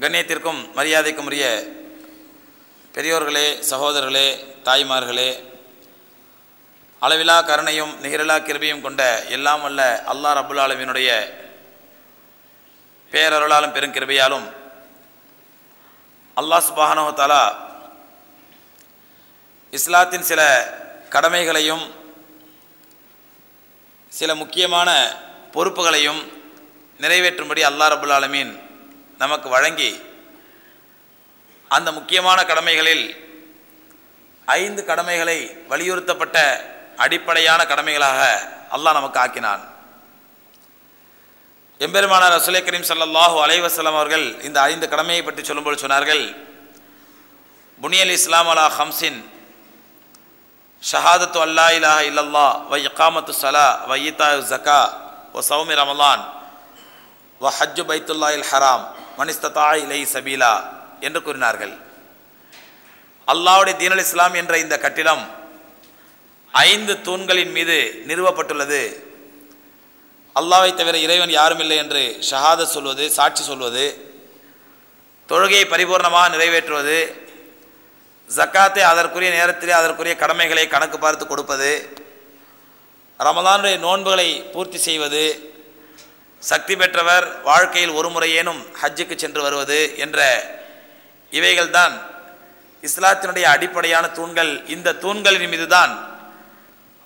கண்ணியத்திற்கும் மரியாதைக்கும் உரிய பெரியோர்களே சகோதரர்களே தாய்மார்களே அளவிலா கருணையும் நிகரிலா கிருபியும் கொண்ட எல்லாம் வல்ல அல்லாஹ் அபுல் ஆலமீனுடைய பேரருளாலும் பெருங்கிருபையாலும் அல்லாஹ் சுபானோ தாலா இஸ்லாத்தின் சில கடமைகளையும் சில முக்கியமான பொறுப்புகளையும் நிறைவேற்றும்படி அல்லாஹ் ரபுல் ஆலமீன் நமக்கு வழங்கி அந்த முக்கியமான கடமைகளில் ஐந்து கடமைகளை வலியுறுத்தப்பட்ட அடிப்படையான கடமைகளாக அல்லாஹ் நமக்கு ஆக்கினான். எம்பெருமானார் ரசுலே கரீம் சல்லாஹூ அலைவசலம் அவர்கள் இந்த ஐந்து கடமையை பற்றி சொல்லும்போது சொன்னார்கள் புனியல் இஸ்லாம் அலா ஹம்சின் ஷஹாதத்து அல்லா இலாஹ இல்லல்லா வ இக்காமத்து சலா வ ஈதா ஜக்கா ஒ சௌமி ரமலான் வ ஹஜ்ஜு பைத்துல்லா இல் ஹராம். மனிஸ்ததா இலை சபீலா என்று கூறினார்கள். அல்லாவுடைய தீனல் இஸ்லாம் என்ற இந்த கட்டிடம் ஐந்து தூண்களின் மீது நிறுவப்பட்டுள்ளது. அல்லாவை தவிர இறைவன் யாரும் இல்லை என்று ஷஹாத சொல்வது சாட்சி சொல்வது தொழுகையை பரிபூர்ணமாக நிறைவேற்றுவது ஜக்காத்தை அதற்குரிய நேரத்திலே அதற்குரிய கடமைகளை கணக்கு பார்த்து கொடுப்பது ரமதானுடைய நோன்புகளை பூர்த்தி செய்வது சக்தி பெற்றவர் வாழ்க்கையில் ஒரு முறையேனும் ஹஜ்ஜுக்கு சென்று வருவது என்ற இவைகள்தான் இஸ்லாத்தினுடைய அடிப்படையான தூண்கள். இந்த தூண்களின் மீதுதான்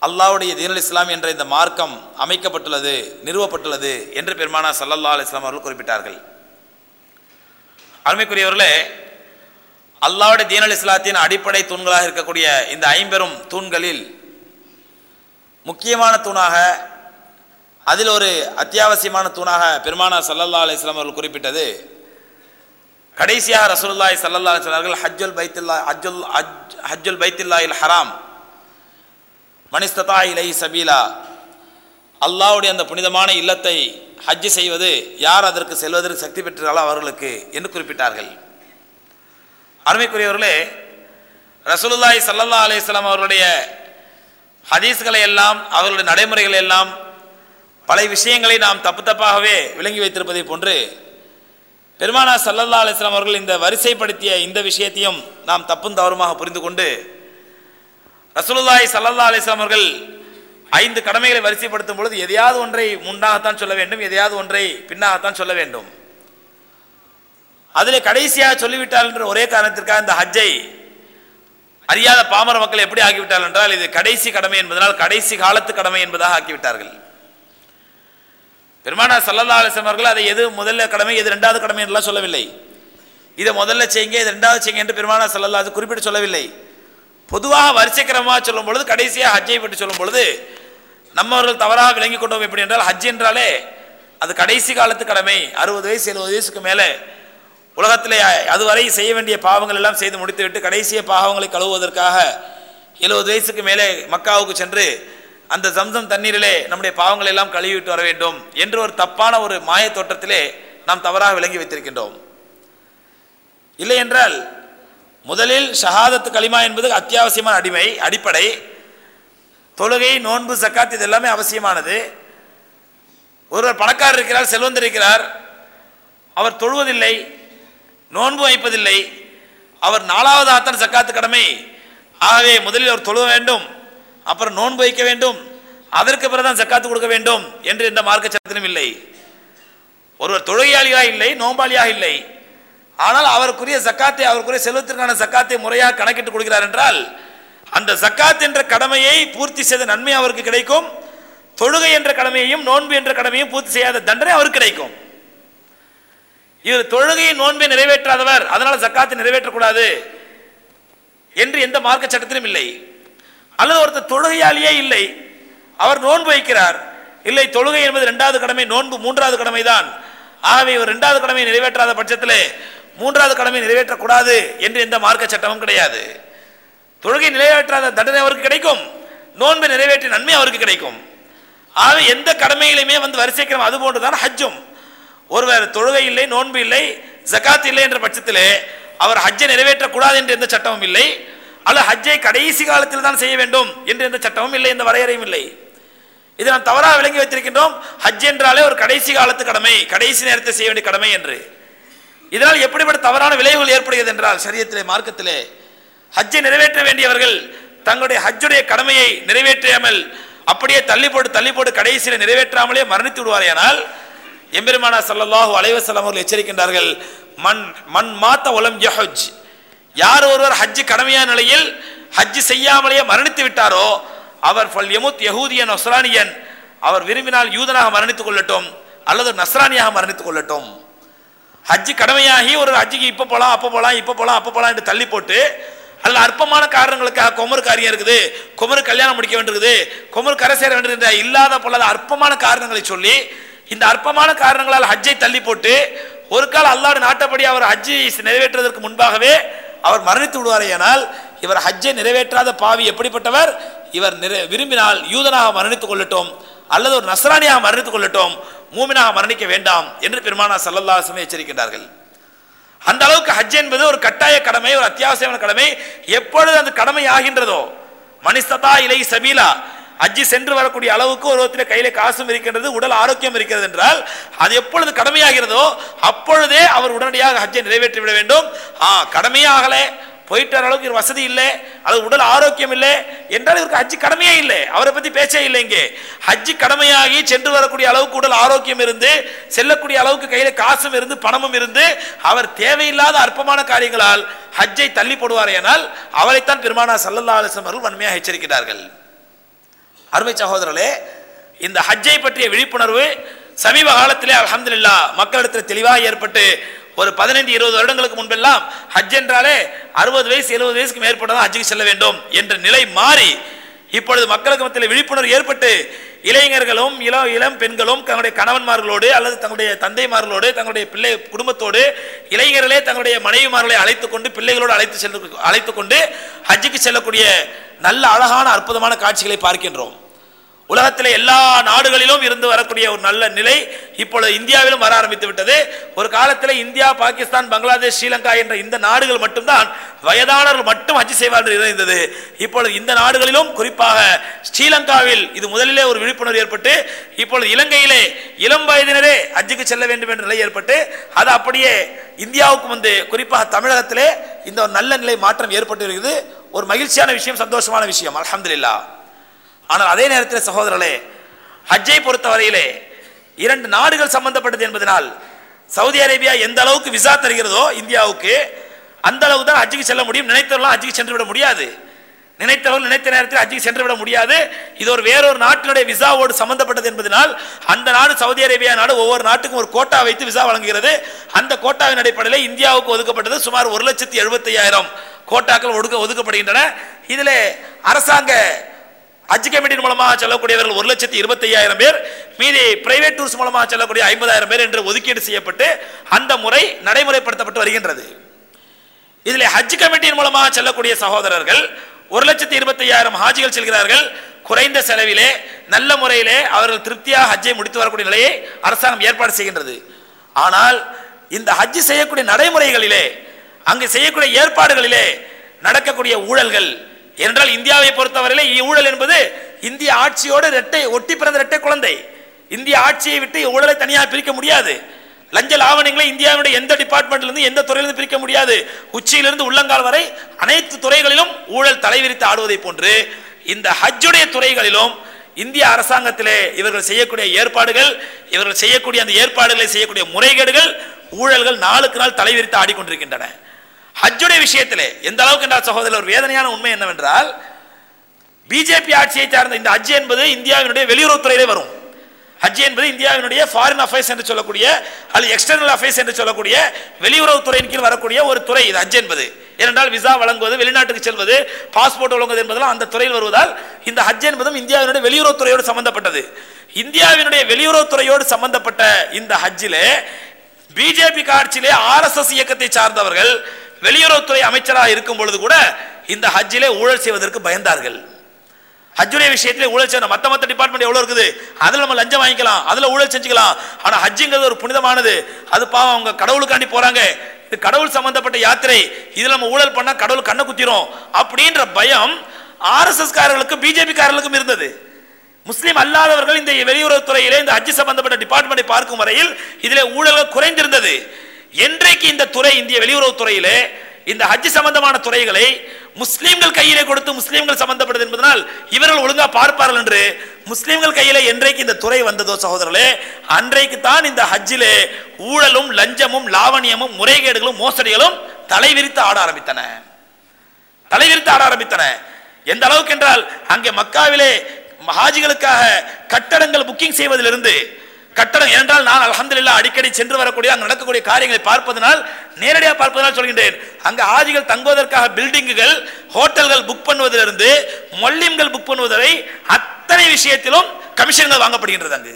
அல்லாவுடைய தீனல் இஸ்லாம் என்ற இந்த மார்க்கம் அமைக்கப்பட்டுள்ளது நிறுவப்பட்டுள்ளது என்று பெருமானா சல்லல்லா அலிஸ்லாம் அவர்கள் குறிப்பிட்டார்கள். அருமைக்குரியவர்களே அல்லாவுடைய தீனல் இஸ்லாத்தின் அடிப்படை தூண்களாக இருக்கக்கூடிய இந்த ஐம்பெரும் தூண்களில் முக்கியமான தூணாக அதில் ஒரு அத்தியாவசியமான தூணாக பெருமானா சல்லல்லா அலிஸ்லாம் அவர்கள் குறிப்பிட்டது. கடைசியாக ரசூலுல்லாய் சல்லல்லா சொன்னார்கள் ஹஜ்ஜுல் பைத்துல்லா ஹஜ்ஜுல் ஹஜ் ஹஜ்ஜுல் பைத்துல்லாயில் ஹராம் மனிஸ்ததா இலை சபீலா அல்லாவுடைய அந்த புனிதமான இல்லத்தை ஹஜ்ஜு செய்வது யார் அதற்கு செல்வதற்கு சக்தி பெற்றாலோ அவர்களுக்கு என்று குறிப்பிட்டார்கள். அருமைக்குரியவர்களே ரசூலுல்லாய் சல்லல்லா அலிஸ்லாம் அவர்களுடைய ஹதீஸ்களை எல்லாம் அவர்களுடைய நடைமுறைகளை எல்லாம் பல விஷயங்களை நாம் தப்பு தப்பாகவே விளங்கி வைத்திருப்பதை போன்று பெருமானா சல்லல்லா அலிஸ்லாம் அவர்கள் இந்த வரிசைப்படுத்திய இந்த விஷயத்தையும் நாம் தப்பும் தவறுமாக புரிந்து கொண்டு ரசூலுல்லாய் சல்லல்லா அலிஸ்லாம் அவர்கள் ஐந்து கடமைகளை வரிசைப்படுத்தும் பொழுது எதையாவது ஒன்றை முன்னாகத்தான் சொல்ல வேண்டும் எதையாவது ஒன்றை பின்னாகத்தான் சொல்ல வேண்டும். அதில் கடைசியாக சொல்லிவிட்டால் என்ற ஒரே காரணத்திற்காக இந்த ஹஜ்ஜை அறியாத பாமர மக்கள் எப்படி ஆக்கிவிட்டார்கள் என்றால் இது கடைசி கடமை என்பதனால் கடைசி காலத்து கடமை என்பதாக ஆக்கிவிட்டார்கள். பெருமானா சல்லல்லா அலிஸ்லாம் அவர்கள் அதை எது முதல்ல கடமை எது ரெண்டாவது கடமை என்றெல்லாம் சொல்லவில்லை. இதை முதல்ல செய்யுங்க இது ரெண்டாவது செய்யுங்க என்று பெருமானா சல்லல்லா அது குறிப்பிட்டு சொல்லவில்லை. பொதுவாக வரிசைக்கிரமாக சொல்லும் பொழுது கடைசியாக ஹஜ்ஜை பற்றி சொல்லும் பொழுது நம்மவர்கள் தவறாக விளங்கி கொண்டோம் எப்படி என்றால் ஹஜ் என்றாலே அது கடைசி காலத்து கடமை. அறுபது வயசு எழுபது வயசுக்கு மேலே உலகத்திலே அதுவரை செய்ய வேண்டிய பாவங்கள் எல்லாம் செய்து முடித்துவிட்டு கடைசிய பாவங்களை கழுவுவதற்காக எழுபது வயசுக்கு மேலே மக்காவுக்கு சென்று அந்த ஜம்சம் தண்ணீரிலே நம்முடைய பாவங்களை எல்லாம் கழுவிவிட்டு வர வேண்டும் என்று ஒரு தப்பான ஒரு மாய தோற்றத்திலே நாம் தவறாக விளங்கி வைத்திருக்கின்றோம். இல்லை என்றால் முதலில் ஷஹாதத்து களிமா என்பது அத்தியாவசியமான அடிமை அடிப்படை. தொழுகை நோன்பு சக்காத் இது எல்லாமே அவசியமானது. ஒருவர் பணக்காரர் இருக்கிறார் செல்வந்தர் இருக்கிறார். அவர் தொழுவதில்லை நோன்பு வைப்பதில்லை. அவர் நாலாவது ஆத்தன் சக்காத்து கடமை. ஆகவே முதலில் அவர் தொழுவ வேண்டும். அப்புறம் நோன்பு வைக்க வேண்டும். அதற்கு பிறகுதான் சக்காத்து கொடுக்க வேண்டும் என்று எந்த மார்க்க சட்டத்திலும் இல்லை. ஒருவர் தொழுகையாளியாக இல்லை நோம்பாளியாக இல்லை. ஆனால் அவருக்குரிய சக்காத்தை அவருக்குரிய செல்வத்திற்கான சக்காத்தை முறையாக கணக்கிட்டு கொடுக்கிறார் என்றால் அந்த சக்காத் என்ற கடமையை பூர்த்தி செய்த நன்மை அவருக்கு கிடைக்கும். தொழுகை என்ற கடமையையும் நோன்பு என்ற கடமையும் பூர்த்தி செய்யாத தண்டனை அவருக்கு கிடைக்கும். இவர் தொழுகையை நோன்பை நிறைவேற்றாதவர் அதனால் சக்காத்தை நிறைவேற்றக்கூடாது என்று எந்த மார்க்க சட்டத்திலும் இல்லை. அல்லது ஒருத்தர் தொழுகையாலேயே இல்லை அவர் நோன்பு வைக்கிறார். இல்லை தொழுகை என்பது ரெண்டாவது கடமை நோன்பு மூன்றாவது கடமை தான் ஆகவே இவர் ரெண்டாவது கடமையை நிறைவேற்றாத பட்சத்தில் மூன்றாவது கடமை நிறைவேற்றக்கூடாது என்று எந்த மார்க்க சட்டமும் கிடையாது. தொழுகை நிறைவேற்றாத தண்டனை அவருக்கு கிடைக்கும் நோன்பை நிறைவேற்றிய நன்மை அவருக்கு கிடைக்கும். ஆகவே எந்த கடமையிலுமே வந்து வரிசைக்கிறோம் அது போன்றுதான் ஹஜ்ஜும். ஒருவர் தொழுகை இல்லை நோன்பு இல்லை ஜக்காத் இல்லை என்ற பட்சத்திலே அவர் ஹஜ்ஜை நிறைவேற்றக்கூடாது என்று எந்த சட்டமும் இல்லை. அல்ல ஹஜ்ஜை கடைசி காலத்தில் தான் செய்ய வேண்டும் என்று எந்த சட்டமும் இல்லை எந்த வரையறையும் இல்லை. இதை நாம் தவறாக விளங்கி வைத்திருக்கின்றோம். ஹஜ் என்றாலே ஒரு கடைசி காலத்து கடமை கடைசி நேரத்தை செய்ய வேண்டிய கடமை என்று. இதனால் எப்படிப்பட்ட தவறான விளைவுகள் ஏற்படுகிறது என்றால் சரியத்திலே மார்க்கத்திலே ஹஜ்ஜை நிறைவேற்ற வேண்டியவர்கள் தங்களுடைய ஹஜ்ஜுடைய கடமையை நிறைவேற்றாமல் அப்படியே தள்ளி போட்டு தள்ளி போட்டு கடைசியில் நிறைவேற்றாமலே மரணித்து விடுவாரையானால் எம்பெருமானா சல்லாஹூ அலைவசல்லாம் அவர்கள் எச்சரிக்கின்றார்கள் மண் மண் மாத்த உலம் யஹஜ். யார் ஒருவர் ஹஜ்ஜு கடமையான நிலையில் ஹஜ்ஜு செய்யாமலேயே மரணித்து விட்டாரோ அவர் பல் எமுத் யகூதியன் நஸ்ரானியன் அவர் விரும்பினால் யூதனாக மரணித்துக் கொள்ளட்டும் அல்லது நஸ்ரானியாக மரணித்துக் கொள்ளட்டும். ஹஜ்ஜு கடமையாகி ஒரு ஹஜ்ஜுக்கு இப்போ போகலாம் அப்போ போகலாம் இப்போ போகலாம் அப்போ போகலாம் என்று தள்ளி போட்டு அல்ல அற்பமான காரணங்களுக்காக குமரு காரியம் இருக்குது குமரு கல்யாணம் முடிக்க வேண்டியிருக்குது குமரு கரை சேர வேண்டியது இல்லாத பொல்லாத அற்பமான காரணங்களை சொல்லி இந்த அற்பமான காரணங்களால் ஹஜ்ஜை தள்ளி போட்டு ஒரு கால அல்லாடு நாட்டப்படி அவர் ஹஜ்ஜை நிறைவேற்றுவதற்கு முன்பாகவே அவர் மரணித்து விடுவாரேயானால் இவர் ஹஜ்ஜை நிறைவேற்றாத பாவி எப்படிப்பட்டவர்? இவர் நிறை விரும்பினால் யூதனாக மரணித்துக் கொள்ளட்டும் அல்லது ஒரு நசராணியாக மரணித்துக் கொள்ளட்டும் மூமினாக மரணிக்க வேண்டாம் என்று பெருமானா சல்லல்லாஹு எச்சரிக்கின்றார்கள். அந்த அளவுக்கு ஹஜ் என்பது ஒரு கட்டாய கடமை ஒரு அத்தியாவசியமான கடமை. எப்பொழுது அந்த கடமை ஆகின்றதோ? மனிஸ்ததா இலை சபீலா. அஜி சென்று வரக்கூடிய அளவுக்கு ஒருவத்திலே கையில காசும் இருக்கின்றது உடல் ஆரோக்கியம் இருக்கிறது என்றால் அது எப்பொழுது கடமையாகிறதோ அப்பொழுதே அவர் உடனடியாக ஹஜ்ஜை நிறைவேற்றி விட வேண்டும். ஆ கடமையாகலே போயிட்டு வர அளவுக்கு இவர் வசதி இல்லை. அது உடல் ஆரோக்கியம் இல்லை என்றால் இவருக்கு ஹஜ்ஜி கடமையே இல்லை. அவரை பத்தி பேச்சே இல்லை இங்கே. ஹஜ்ஜி கடமையாகி சென்று வரக்கூடிய அளவுக்கு உடல் ஆரோக்கியம் இருந்து செல்லக்கூடிய அளவுக்கு கையில காசும் இருந்து பணமும் இருந்து அவர் தேவையில்லாத அற்பமான காரியங்களால் ஹஜ்ஜை தள்ளி போடுவார் போடுவாரேனால் அவரைத்தான் பெருமானா சல்லல்லா அலிஸ்லாம் அவர்கள் வன்மையாக எச்சரிக்கிறார்கள். அருமை சகோதரர்களே இந்த ஹஜ்ஜை பற்றிய விழிப்புணர்வு சமீப காலத்திலே அலமதுல்லா மக்களிடத்தில் தெளிவாக ஏற்பட்டு ஒரு பதினைந்து இருபது வருடங்களுக்கு முன்பெல்லாம் ஹஜ் என்றாலே அறுபது வயசு எழுபது வயசுக்கு மேற்பட்டதான் ஹஜ்ஜுக்கு செல்ல வேண்டும் என்ற நிலை மாறி இப்பொழுது மக்களுக்கு மத்தியில் விழிப்புணர்வு ஏற்பட்டு இளைஞர்களும் இளம் இளம் பெண்களும் தங்களுடைய கணவன்மார்களோடு அல்லது தங்களுடைய தந்தைமார்களோடு தங்களுடைய பிள்ளை குடும்பத்தோடு இளைஞர்களே தங்களுடைய மனைவிமார்களை அழைத்து கொண்டு பிள்ளைகளோடு அழைத்து செல்ல அழைத்து கொண்டு ஹஜ்ஜுக்கு செல்லக்கூடிய நல்ல அழகான அற்புதமான காட்சிகளை பார்க்கின்றோம். உலகத்தில் எல்லா நாடுகளிலும் இருந்து வரக்கூடிய ஒரு நல்ல நிலை இப்பொழுது இந்தியாவிலும் வர ஆரம்பித்து விட்டது. ஒரு காலத்தில் இந்தியா பாகிஸ்தான் பங்களாதேஷ் ஸ்ரீலங்கா என்ற இந்த நாடுகள் மட்டும்தான் வயதானவர்கள் மட்டும் ஹஜ் செய்வார்கள் இருந்தது. இப்பொழுது இந்த நாடுகளிலும் குறிப்பாக ஸ்ரீலங்காவில் இது முதலிலே ஒரு விழிப்புணர்வு ஏற்பட்டு இப்பொழுது இலங்கையிலே இளம் வயதினரே ஹஜ்ஜுக்கு செல்ல வேண்டும் என்ற நிலை ஏற்பட்டு அது அப்படியே இந்தியாவுக்கு வந்து குறிப்பாக தமிழகத்திலே இந்த ஒரு நல்ல நிலை மாற்றம் ஏற்பட்டு இருக்குது ஒரு மகிழ்ச்சியான விஷயம் சந்தோஷமான விஷயம். அலமதுல்லா ஆனால் அதே நேரத்தில் சகோதரர்களே ஹஜ்ஜை பொறுத்தவரையிலே இரண்டு நாடுகள் சம்பந்தப்பட்டது என்பதனால் சவுதி அரேபியா எந்த அளவுக்கு விசா தருகிறதோ இந்தியாவுக்கு அந்த அளவுக்கு தான் ஹஜ்ஜுக்கு செல்ல முடியும். நினைத்தவர்களாம் ஹஜ்ஜுக்கு சென்று விட முடியாது. நினைத்தவர்கள் நினைத்த நேரத்தில் ஹஜ்ஜுக்கு சென்று விட முடியாது. இது ஒரு வேறொரு நாட்டினுடைய விசாவோடு சம்பந்தப்பட்டது என்பதனால் அந்த நாடு சவுதி அரேபியா நாடு ஒவ்வொரு நாட்டுக்கும் ஒரு கோட்டா வைத்து விசா வழங்குகிறது. அந்த கோட்டாவின் அடிப்படையில் இந்தியாவுக்கு ஒதுக்கப்பட்டது சுமார் ஒரு லட்சத்தி எழுபத்தி ஐயாயிரம் கோட்டாக்கள் ஒடுக்க ஒதுக்கப்படுகின்றன. இதில் அரசாங்க ஹஜ் கமிட்டியின் மூலமாக செல்லக்கூடியவர்கள் ஒரு லட்சத்தி இருபத்தி ஐயாயிரம் பேர். மீதி பிரைவேட் டூர்ஸ் மூலமாக செல்லக்கூடிய ஐம்பதாயிரம் பேர் என்று ஒதுக்கீடு செய்யப்பட்டு அந்த முறை நடைமுறைப்படுத்தப்பட்டு வருகின்றது. இதில் ஹஜ் கமிட்டியின் மூலமாக செல்லக்கூடிய சகோதரர்கள் ஒரு லட்சத்தி இருபத்தி ஐயாயிரம் ஹாஜிகள் செல்கிறார்கள். குறைந்த செலவிலே நல்ல முறையிலே அவர்கள் திருப்தியாக ஹஜ்ஜை முடித்து வரக்கூடிய நிலையை அரசாங்கம் ஏற்பாடு செய்கின்றது. ஆனால் இந்த ஹஜ் செய்யக்கூடிய நடைமுறைகளிலே அங்கு செய்யக்கூடிய ஏற்பாடுகளிலே நடக்கக்கூடிய ஊழல்கள் என்றால் இந்தியாவை பொறுத்தவரையிலே ஊழல் என்பது இந்திய ஆட்சியோடு இரட்டை ஒட்டி பிறந்த இரட்டை குழந்தை. இந்திய ஆட்சியை விட்டு ஊழலை தனியாக பிரிக்க முடியாது. லஞ்ச லாவணங்களை இந்தியாவுடைய எந்த டிபார்ட்மெண்ட்லேருந்து எந்த துறையிலிருந்து பிரிக்க முடியாது. உச்சியிலிருந்து உள்ளங்கால் வரை அனைத்து துறைகளிலும் ஊழல் தலைவிரித்து ஆடுவதை போன்று இந்த ஹஜ்ஜுடைய துறைகளிலும் இந்திய அரசாங்கத்திலே இவர்கள் செய்யக்கூடிய ஏற்பாடுகள் இவர்கள் செய்யக்கூடிய அந்த ஏற்பாடுகளை செய்யக்கூடிய முறைகேடுகள் ஊழல்கள் நாளுக்கு நாள் தலைவிரித்து ஆடிக்கொண்டிருக்கின்றன. ஹஜ்ஜுடைய விஷயத்திலே எந்த அளவுக்கு என்றால் சகோதரர் ஒரு வேதனையான உண்மை என்னவென்றால் பிஜேபி ஆட்சியை சார்ந்த இந்த ஹஜ் என்பது இந்தியாவினுடைய வெளியுறவுத்துறையிலே வரும். ஹஜ் என்பது இந்தியாவினுடைய ஃபாரின் அஃபேர்ஸ் என்று சொல்லக்கூடிய அல்லது எக்ஸ்டர்னல் அஃபேர்ஸ் என்று சொல்லக்கூடிய வெளியுறவுத்துறையின் கீழ் வரக்கூடிய ஒரு துறை இது ஹஜ் என்பது. ஏனென்றால் விசா வழங்குவது வெளிநாட்டுக்கு செல்வது பாஸ்போர்ட் வழங்குவது என்பதெல்லாம் அந்த துறையில் வருவதால் இந்த ஹஜ் என்பதும் இந்தியாவினுடைய வெளியுறவுத்துறையோடு சம்பந்தப்பட்டது. இந்தியாவினுடைய வெளியுறவுத்துறையோடு சம்பந்தப்பட்ட இந்த ஹஜ்ஜிலே பிஜேபி ஆட்சியிலே ஆர்எஸ்எஸ் இயக்கத்தை சார்ந்தவர்கள் வெளியுறவுத்துறை அமைச்சராக இருக்கும் பொழுது கூட இந்த ஹஜ்ஜிலே ஊழல் செய்வதற்கு பயந்தார்கள். ஹஜ்ஜுடைய விஷயத்திலே ஊழல் செய்யணும் மற்ற மற்ற டிபார்ட்மெண்ட் எவ்வளோ இருக்குது? அதில் நம்ம லஞ்சம் வாங்கிக்கலாம் அதில் ஊழல் செஞ்சுக்கலாம். ஆனால் ஹஜ்ஜுங்கிறது ஒரு புனிதமானது. அது பாவம் அவங்க கடவுளுக்காண்டி போகிறாங்க இது கடவுள் சம்பந்தப்பட்ட யாத்திரை. இதில் நம்ம ஊழல் பண்ணால் கடவுள் கண்ணை குத்திரும். அப்படின்ற பயம் ஆர்எஸ்எஸ் காரர்களுக்கும் பிஜேபி காரர்களுக்கும் இருந்தது. முஸ்லீம் அல்லாதவர்கள் இந்த வெளியுறவுத்துறையிலே இந்த ஹஜ் சம்பந்தப்பட்ட டிபார்ட்மெண்ட்டை பார்க்கும் வரையில் இதில் ஊழல்கள் குறைந்திருந்தது. என்றைக்கு இந்த துறை இந்திய வெளியுறவுத்துறையிலே இந்த ஹஜ் சம்பந்தமான துறைகளை முஸ்லீம்கள் கையிலே கொடுத்து முஸ்லீம்கள் சம்பந்தப்பட்டது என்பதனால் இவர்கள் ஒழுங்கா பார்ப்பார்கள் என்று முஸ்லீம்கள் கையில என்றைக்கு இந்த துறை வந்ததோ சகோதரர்களே அன்றைக்கு தான் இந்த ஹஜ்ஜிலே ஊழலும் லஞ்சமும் லாவணியமும் முறைகேடுகளும் மோசடிகளும் தலைவிரித்து ஆட ஆரம்பித்தன. தலைவிரித்து ஆட ஆரம்பித்தன. எந்த அளவுக்கு என்றால் அங்கே மக்காவிலே ஹாஜிகளுக்காக கட்டடங்கள் புக்கிங் செய்வதிலிருந்து கட்டடம் என்றால் நான் அலமதுல்லா அடிக்கடி சென்று வரக்கூடிய அங்கு நடக்கக்கூடிய காரியங்களை பார்ப்பதனால் நேரடியாக பார்ப்பதனால் சொல்கின்றேன். அங்கு ஆஜிகள் தங்குவதற்காக பில்டிங்குகள் ஹோட்டல்கள் புக் பண்ணுவதிலிருந்து மொல்லிம்கள் புக் பண்ணுவதை அத்தனை விஷயத்திலும் கமிஷன்கள் வாங்கப்படுகின்றது அங்கு.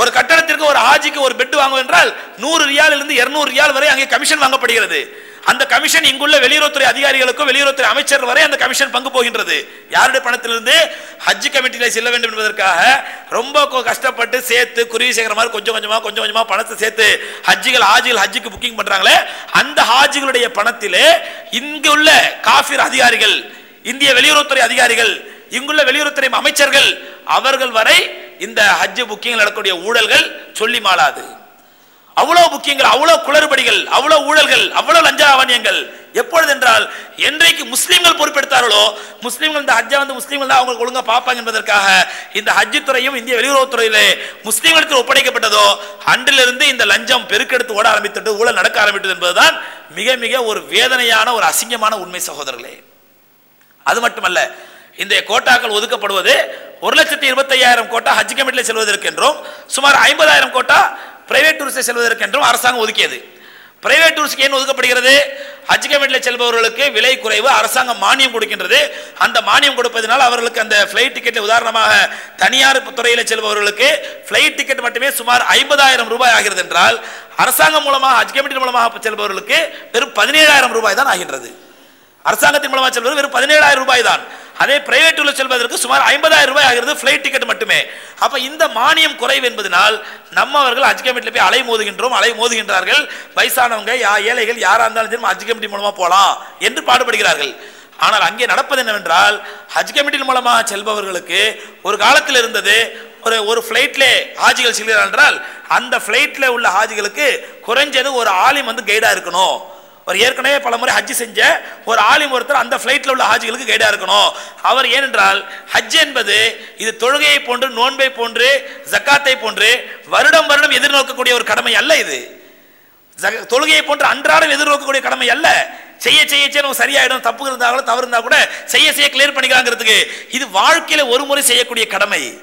ஒரு கட்டடத்திற்கு ஒரு ஆஜிக்கு ஒரு பெட் வாங்கும் என்றால் நூறு ரியாலிருந்து இருநூறு ரியால் வரை அங்கே கமிஷன் வாங்கப்படுகிறது. அந்த கமிஷன் இங்குள்ள வெளியுறவுத்துறை அதிகாரிகளுக்கும் வெளியுறவுத்துறை அமைச்சர் வரை அந்த கமிஷன் பங்கு போகின்றது. யாருடைய பணத்திலிருந்து ஹஜ் கமிட்டியில் செல்ல வேண்டும் என்பதற்காக ரொம்ப கஷ்டப்பட்டு சேர்த்து குருவி சேர்க்கிற மாதிரி கொஞ்சம் கொஞ்சமாக கொஞ்சம் கொஞ்சமாக பணத்தை சேர்த்து ஹஜ்ஜிகள் ஹாஜிகள் ஹஜ்ஜுக்கு புக்கிங் பண்ணுறாங்களே அந்த ஹாஜிகளுடைய பணத்திலே இங்குள்ள காஃபிர் அதிகாரிகள் இந்திய வெளியுறவுத்துறை அதிகாரிகள் இங்குள்ள வெளியுறவுத்துறை அமைச்சர்கள் அவர்கள் வரை இந்த ஹஜ்ஜு புக்கிங் நடக்கக்கூடிய ஊழல்கள் சொல்லி மாளாது. அவ்வளவு முக்கியங்கள் அவ்வளவு குளறுபடிகள் அவ்வளவு ஊழல்கள் அவ்வளவு லஞ்சாவணியங்கள் எப்பொழுது என்றால் என்றைக்கு முஸ்லீம்கள் பொறுப்பெடுத்தார்களோ முஸ்லீம்கள் இந்த ஹஜ்ஜை வந்து முஸ்லீம்கள் தான் அவங்களுக்கு ஒழுங்காக பார்ப்பாங்க என்பதற்காக இந்த ஹஜ் துறையும் இந்திய வெளியுறவுத்துறையிலே முஸ்லீம்களுக்கு ஒப்படைக்கப்பட்டதோ அன்றிலிருந்து இந்த லஞ்சம் பெருக்கெடுத்து ஓட ஆரம்பித்தது ஊழல் நடக்க ஆரம்பித்தது என்பதுதான் மிக மிக ஒரு வேதனையான ஒரு அசிங்கமான உண்மை சகோதரர்களே. அது மட்டுமல்ல இந்த கோட்டாக்கள் ஒதுக்கப்படுவது ஒரு லட்சத்தி இருபத்தையாயிரம் கோட்டா ஹஜ் கமிட்டியில் செல்வதற்கென்றும் சுமார் ஐம்பதாயிரம் கோட்டா பிரைவேட் டூரிஸ்டை செல்வதற்கென்றும் அரசாங்கம் ஒதுக்கியது. பிரைவேட் டூரிஸ்ட்க்கு ஏன் ஒதுக்கப்படுகிறது? ஹஜ் கமிட்டியில் செல்பவர்களுக்கு விலை குறைவு அரசாங்கம் மானியம் கொடுக்கின்றது. அந்த மானியம் கொடுப்பதனால் அவர்களுக்கு அந்த ஃப்ளைட் டிக்கெட் உதாரணமாக தனியார் துறையில் செல்பவர்களுக்கு ஃப்ளைட் டிக்கெட் மட்டுமே சுமார் ஐம்பதாயிரம் ரூபாய் ஆகிறது என்றால் அரசாங்கம் மூலமாக ஹஜ் கமிட்டி மூலமாக செல்பவர்களுக்கு வெறும் பதினேழாயிரம் ரூபாய் தான் ஆகின்றது. அரசாங்கத்தின் மூலமாக செல்வது வெறும் பதினேழாயிரம் ரூபாய் தான். அதே பிரைவேட்டில் செல்வதற்கு சுமார் ஐம்பதாயிரம் ரூபாய் ஆகிறது ஃப்ளைட் டிக்கெட் மட்டுமே. அப்போ இந்த மானியம் குறைவு என்பதனால் நம்மவர்கள் ஹஜ் கமிட்டியில் போய் அலை மோதுகின்றோம் அலை மோதுகின்றார்கள். வயசானவங்க யா ஏழைகள் யாராக இருந்தாலும் சரி ஹஜ் கமிட்டி மூலமாக போகலாம் என்று பாடுபடுகிறார்கள். ஆனால் அங்கே நடப்பது என்னவென்றால் ஹஜ் கமிட்டியின் மூலமாக செல்பவர்களுக்கு ஒரு காலத்தில் இருந்தது ஒரு ஒரு ஃப்ளைட்லே ஹாஜிகள் செல்கிறார் என்றால் அந்த ஃப்ளைட்டில் உள்ள ஹாஜிகளுக்கு குறைஞ்சது ஒரு ஆலிம் வந்து கைடாக இருக்கணும். அவர் ஏற்கனவே பல முறை ஹஜ்ஜு செஞ்ச ஒரு ஆலிம் ஒருத்தர் அந்த ஃப்ளைட்டில் உள்ள ஹாஜிகளுக்கு கைடாக இருக்கணும். அவர் ஏனென்றால் ஹஜ் என்பது இது தொழுகையை போன்று நோன்பை போன்று ஜக்காத்தை போன்று வருடம் வருடம் எதிர்நோக்கக்கூடிய ஒரு கடமை அல்ல இது. ஜக- தொழுகையை போன்று அன்றாடம் எதிர்நோக்கக்கூடிய கடமை அல்ல. செய்ய செய்ய செய்ய நம்ம சரியாயிடும் தப்பு இருந்தாலும் கூட தவறு இருந்தால் கூட செய்ய செய்ய கிளியர் பண்ணிக்கலாங்கிறதுக்கு இது வாழ்க்கையில் ஒரு முறை செய்யக்கூடிய கடமை.